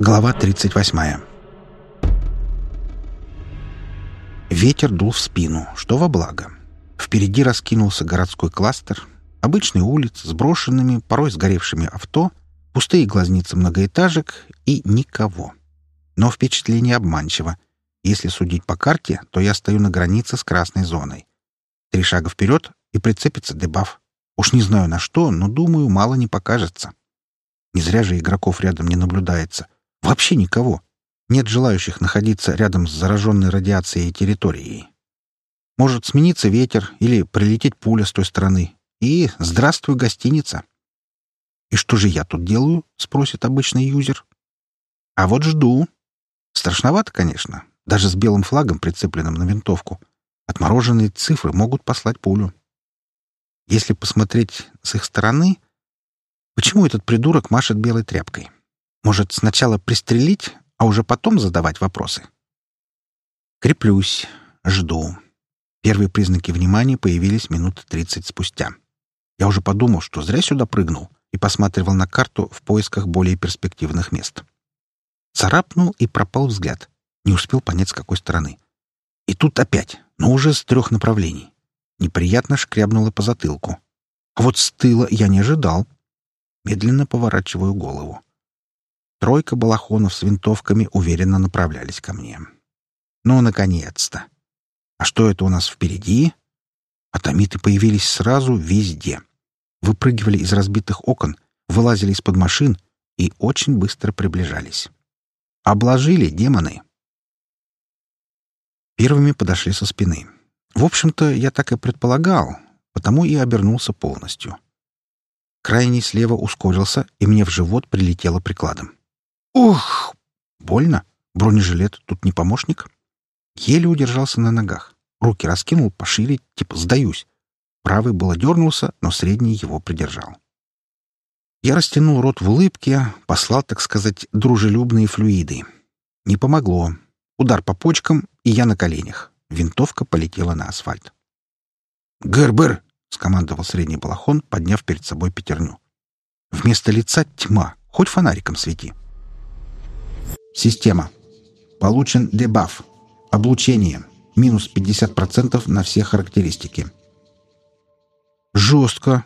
Глава 38. Ветер дул в спину, что во благо. Впереди раскинулся городской кластер, обычные улицы с брошенными, порой сгоревшими авто, пустые глазницы многоэтажек и никого. Но впечатление обманчиво. Если судить по карте, то я стою на границе с красной зоной. Три шага вперед, и прицепится дебаф. Уж не знаю на что, но, думаю, мало не покажется. Не зря же игроков рядом не наблюдается — Вообще никого. Нет желающих находиться рядом с зараженной радиацией территорией. Может смениться ветер или прилететь пуля с той стороны. И здравствуй, гостиница. «И что же я тут делаю?» — спросит обычный юзер. «А вот жду. Страшновато, конечно, даже с белым флагом, прицепленным на винтовку. Отмороженные цифры могут послать пулю. Если посмотреть с их стороны, почему этот придурок машет белой тряпкой? Может, сначала пристрелить, а уже потом задавать вопросы? Креплюсь, жду. Первые признаки внимания появились минут тридцать спустя. Я уже подумал, что зря сюда прыгнул и посматривал на карту в поисках более перспективных мест. Царапнул и пропал взгляд. Не успел понять, с какой стороны. И тут опять, но уже с трех направлений. Неприятно шкрябнуло по затылку. А вот с тыла я не ожидал. Медленно поворачиваю голову. Тройка балахонов с винтовками уверенно направлялись ко мне. Ну, наконец-то! А что это у нас впереди? Атомиты появились сразу везде. Выпрыгивали из разбитых окон, вылазили из-под машин и очень быстро приближались. Обложили демоны. Первыми подошли со спины. В общем-то, я так и предполагал, потому и обернулся полностью. Крайний слева ускорился, и мне в живот прилетело прикладом. Ух! Больно. Бронежилет тут не помощник. Еле удержался на ногах. Руки раскинул пошире, типа «сдаюсь». Правый было дернулся, но средний его придержал. Я растянул рот в улыбке, послал, так сказать, дружелюбные флюиды. Не помогло. Удар по почкам, и я на коленях. Винтовка полетела на асфальт. «Гербер!» — скомандовал средний балахон, подняв перед собой пятерню. Вместо лица тьма, хоть фонариком свети. Система. Получен дебаф. Облучение. Минус 50% на все характеристики. Жестко.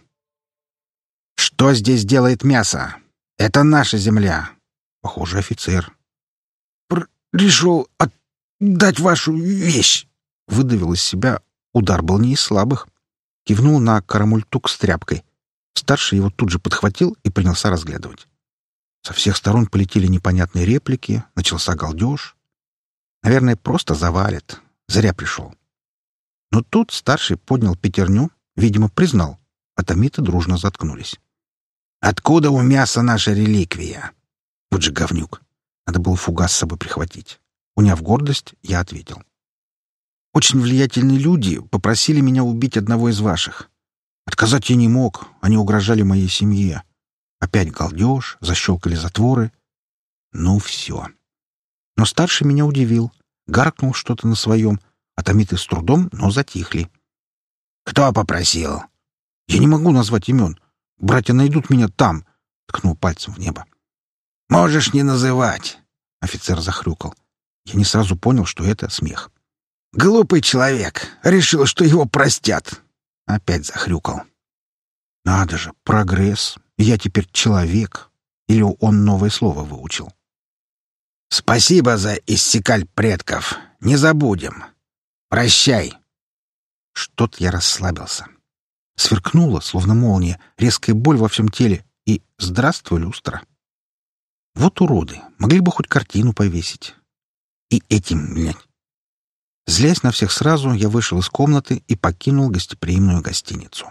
Что здесь делает мясо? Это наша земля. Похоже, офицер. Решил отдать вашу вещь. Выдавил из себя. Удар был не из слабых. Кивнул на карамультук с тряпкой. Старший его тут же подхватил и принялся разглядывать. Со всех сторон полетели непонятные реплики, начался галдеж. Наверное, просто завалит. Зря пришел. Но тут старший поднял пятерню, видимо, признал. А томиты дружно заткнулись. «Откуда у мяса наша реликвия?» Вот же говнюк. Надо было фугас с собой прихватить. Уняв гордость, я ответил. «Очень влиятельные люди попросили меня убить одного из ваших. Отказать я не мог, они угрожали моей семье. Опять галдеж, защелкали затворы. Ну, все. Но старший меня удивил. Гаркнул что-то на своем. Атомиты с трудом, но затихли. «Кто попросил?» «Я не могу назвать имен. Братья найдут меня там», — ткнул пальцем в небо. «Можешь не называть», — офицер захрюкал. Я не сразу понял, что это смех. «Глупый человек. Решил, что его простят». Опять захрюкал. «Надо же, прогресс. Я теперь человек. Или он новое слово выучил? Спасибо за иссякаль предков. Не забудем. Прощай. Что-то я расслабился. Сверкнула, словно молния, резкая боль во всем теле. И здравствуй, люстра. Вот уроды. Могли бы хоть картину повесить. И этим, блядь. Злясь на всех сразу, я вышел из комнаты и покинул гостеприимную гостиницу.